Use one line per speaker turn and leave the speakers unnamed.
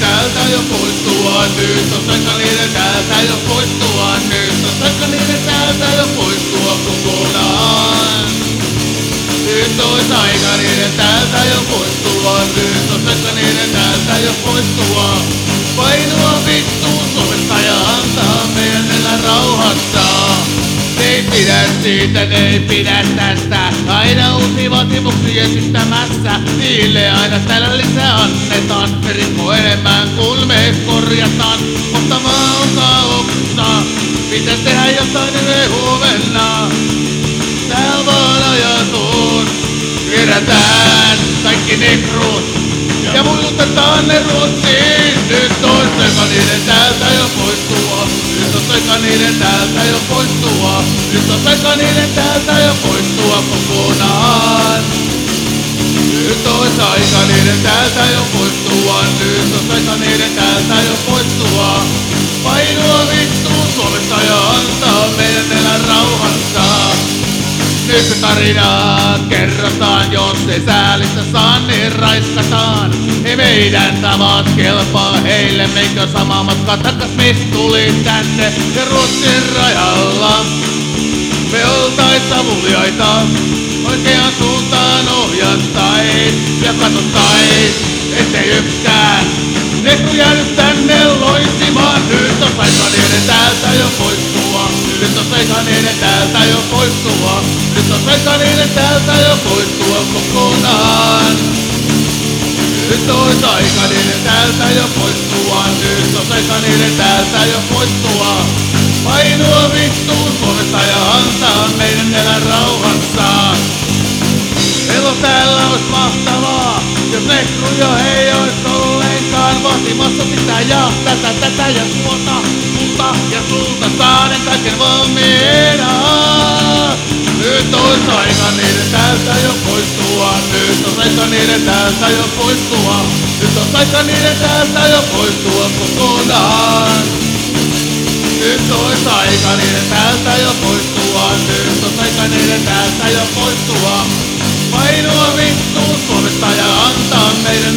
täältä jo poistua nyt on aika niiden täältä jo poistua nyt on aika niiden täältä jo poistua kokonaan. Nyt olisi aika niiden täältä jo poistua nyt on aika niiden täältä jo poistua. Painua vittuun Suomesta ja antaa meidän elää rauhassa. Ne ei pidä siitä, ne ei pidä tästä. Aina uusi vaatimuksia esittämässä. Niille aina lisää annetaan. Rikko enemmän kuin me korjataan. Mutta maa on kaauksessa. Pitäis tehdä jotain me huomenna. Täällä vaan ajatus. Kerätään kaikki nekrut. Ja muutetaan ne Ruotsiin. Nyt on aika niiden täältä jo poistua. Nyt on aika niiden täältä jo poistua. Nyt on aika niiden täältä jo poistua kokonaan. Nyt on aika niiden täältä jo poistua. Nyt on aika niiden täältä jo poistua. Painua vittuun Suomesta ja antaa meidän elää rauhassa. Nyt se tarina kerrotaan, jos ei säälistä saa, niin raiskataan. Ei meidän tavat kelpaa heille, meikö sama matka takas mistä tuli tänne ja Ruotsin rajalla. Oltais savuliaita, oikeaan suuntaan ohjattais ja katsottais, ettei yksikään Nekru jäänyt tänne loisimaan, nyt on aika niiden täältä jo poistua. Nyt on aika täältä jo poistua. Nyt on aika täältä jo poistua kokonaan. Nyt on aika niiden täältä jo poistua. Nyt on aika niiden täältä jo poistua. Vaatimassa sitä ja tätä, tätä ja tuota, sulta ja sulta saaden kaiken valmiina. Nyt ois aika niiden täältä jo poistua, nyt on aika niiden täältä jo poistua, nyt on aika niiden täältä jo poistua kokonaan. Nyt ois aika niiden täältä jo poistua, nyt on aika niiden täältä jo poistua. Painua vittuun Suomesta ja antaa meidän